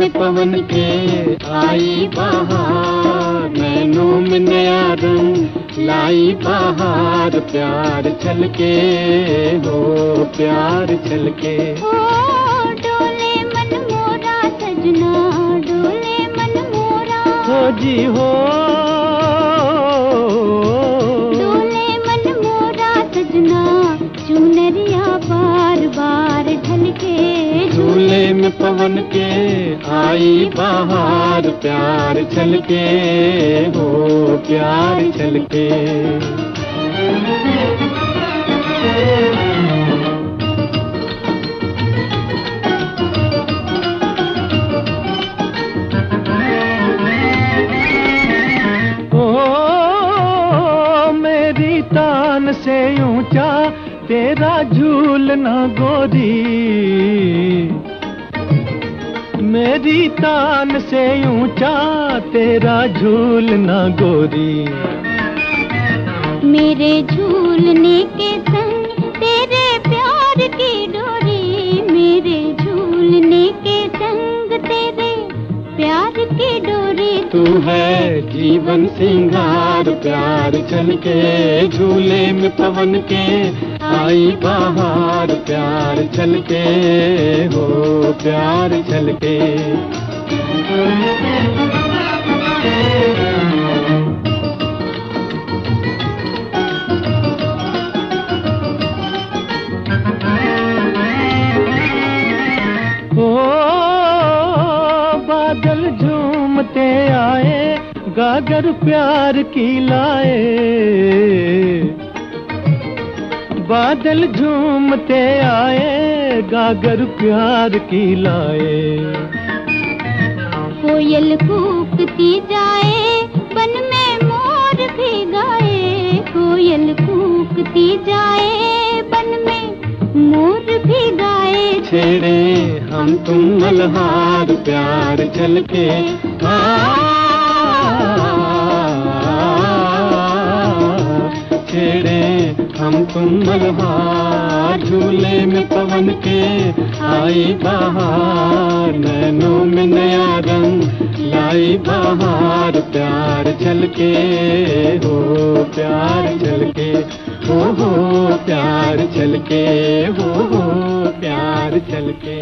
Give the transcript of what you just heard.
में पवन के आई बहार नैनों में नया रंग लाई बाहर प्यार छलके हो प्यार छलके। के डोले मन मोरा सजना डोले मन मोरा। हो जी हो। डोले मन मोरा सजना चुनरिया पवन के आई बहार, प्यार छलके हो, प्यार मेरी तान से ऊँचा, तेरा झूलना गोरी। मेरी तान से ऊँचा तेरा झूलना गोरी। मेरे झूलने के तू है जीवन सिंगार, प्यार चल के झूले में पवन के आई बहार, प्यार चल के हो प्यार छलके ओ बादल झूमते गागर प्यार की लाए। बादल झूमते आए गागर प्यार की लाए। कोयल कूकती जाए बन में मोर भी गाए कोयल कूकती जाए बन में मोर भी गाए छेड़े हम तुम मल्हार प्यार छलके आ, छेड़े हम तुम मल्हार, झूले में पवन के आई बहार, नैनों में नया रंग लाई बहार, प्यार छलके हो प्यार छलके हो हो प्यार छलके हो हो प्यार छलके